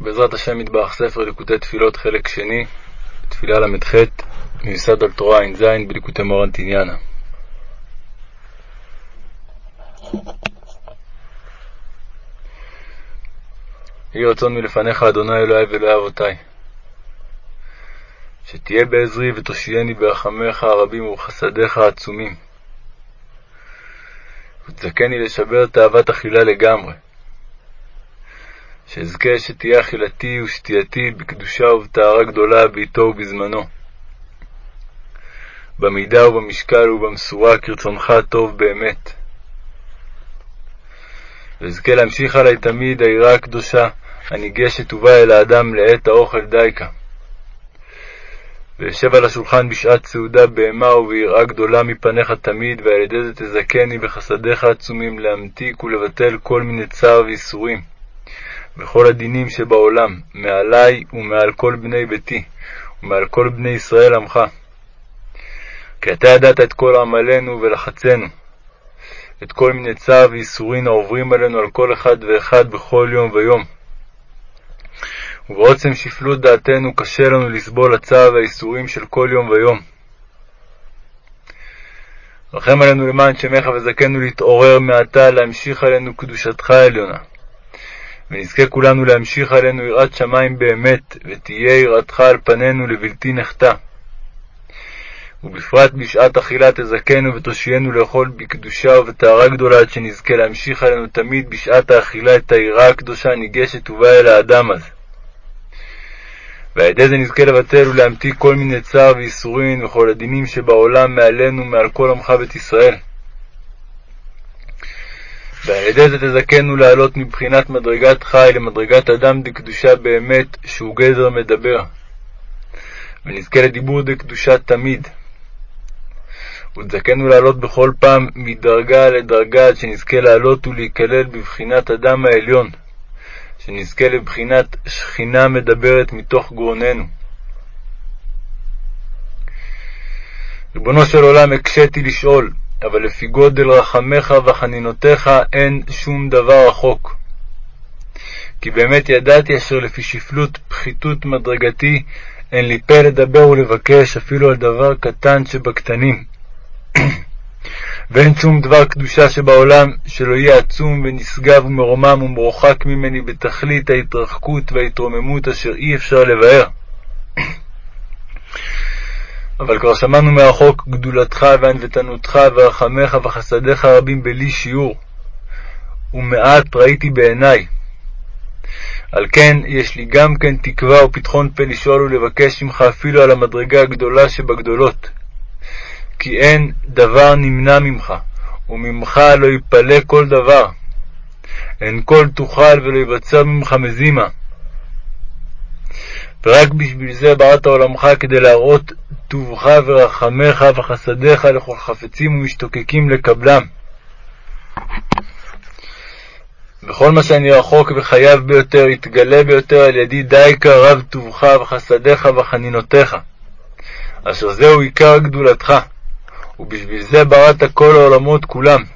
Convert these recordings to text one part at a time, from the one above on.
בעזרת השם מטבח ספר ליקוטי תפילות חלק שני, תפילה ל"ח, מיוסד על תורה ע"ז בליקוטי מורן תניאנה. יהי רצון מלפניך, אדוני אלוהי ואלוהי אבותי, שתהיה בעזרי ותושייני ברחמיך הרבים ובחסדיך העצומים, ותזכני לשבר תאוות אכילה לגמרי. שאזכה שתהיה אכילתי ושתייתי בקדושה ובטהרה גדולה בעתו ובזמנו, במידה ובמשקל ובמשורה כרצונך הטוב באמת. ואזכה להמשיך עלי תמיד היראה הקדושה הניגשת ובאה אל האדם לעת האוכל דייקה. וישב על השולחן בשעת סעודה בהמה וביראה גדולה מפניך תמיד, ועל ידי זה תזכני בחסדיך העצומים להמתיק ולבטל כל מיני צער וייסורים. וכל הדינים שבעולם, מעלי ומעל כל בני ביתי, ומעל כל בני ישראל עמך. כי אתה ידעת את כל עמלנו ולחצנו, את כל מיני צער וייסורין העוברים עלינו על כל אחד ואחד בכל יום ויום. ובעוצם שפלות דעתנו קשה לנו לסבול הצער והייסורים של כל יום ויום. רחם עלינו למען שמך וזכנו להתעורר מעתה להמשיך עלינו קדושתך העליונה. ונזכה כולנו להמשיך עלינו יראת שמים באמת, ותהיה יראתך על פנינו לבלתי נחתה. ובפרט בשעת אכילה תזכנו ותושיינו לאכול בקדושה ובטהרה גדולה, עד שנזכה להמשיך עלינו תמיד בשעת האכילה את היראה הקדושה הניגשת ובאה אל האדם הזה. ועל ידי זה נזכה לבטל ולהמתיק כל מיני צער וייסורין וכל הדינים שבעולם מעלינו מעל כל עמך בית ישראל. ועל ידי זה תזכנו לעלות מבחינת מדרגת חי למדרגת אדם דקדושה באמת, שהוא גדר מדבר. ונזכה לדיבור דקדושה תמיד. ותזכנו לעלות בכל פעם מדרגה לדרגה, עד שנזכה לעלות ולהיכלל בבחינת אדם העליון, שנזכה לבחינת שכינה מדברת מתוך גרוננו. ריבונו של עולם, הקשיתי לשאול, אבל לפי גודל רחמך וחנינותיך אין שום דבר רחוק. כי באמת ידעתי אשר לפי שפלות פחיתות מדרגתי אין לי פה לדבר ולבקש אפילו על דבר קטן שבקטנים. ואין שום דבר קדושה שבעולם שלא יהיה עצום ונשגב ומרומם ומרוחק ממני בתכלית ההתרחקות וההתרוממות אשר אי אפשר לבאר. אבל כבר שמענו מרחוק גדולתך וענוותנותך ורחמך וחסדיך רבים בלי שיעור, ומעט ראיתי בעיניי. על כן יש לי גם כן תקווה ופתחון פה לשאול ולבקש ממך אפילו על המדרגה הגדולה שבגדולות. כי אין דבר נמנע ממך, וממך לא יפלא כל דבר. אין כל תוכל ולא יבצר ממך מזימה. ורק בשביל זה בראת עולמך כדי להראות טובך ורחמך וחסדיך לכל חפצים ומשתוקקים לקבלם. וכל מה שאני רחוק וחייב ביותר, יתגלה ביותר על ידי דייקה רב טובך וחסדיך וחנינותיך, אשר זהו עיקר גדולתך, ובשביל זה בראת כל העולמות כולם.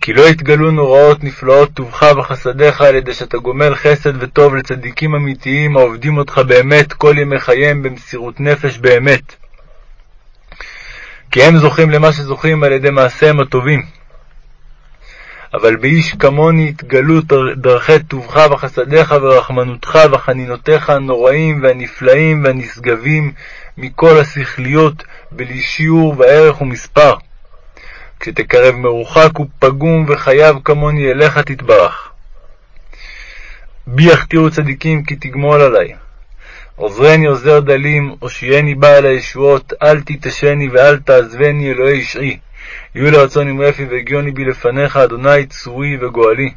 כי לא יתגלו נוראות נפלאות טובך וחסדיך על ידי שאתה גומל חסד וטוב לצדיקים אמיתיים העובדים אותך באמת כל ימי חייהם במסירות נפש באמת. כי הם זוכים למה שזוכים על ידי מעשיהם הטובים. אבל באיש כמוני יתגלו דרכי טובך וחסדיך ורחמנותך וחנינותיך הנוראים והנפלאים והנשגבים מכל השכליות בלי שיעור וערך ומספר. כשתקרב מרוחק ופגום וחייב כמוני אליך תתברך. בי יחתירו צדיקים כי תגמול עלי. עוזרני עוזר דלים, הושיעני בעל הישועות, אל תתשני ואל תעזבני אלוהי ישעי. יהיו לרצון עם רפי והגיוני בי לפניך, אדוני צורי וגואלי.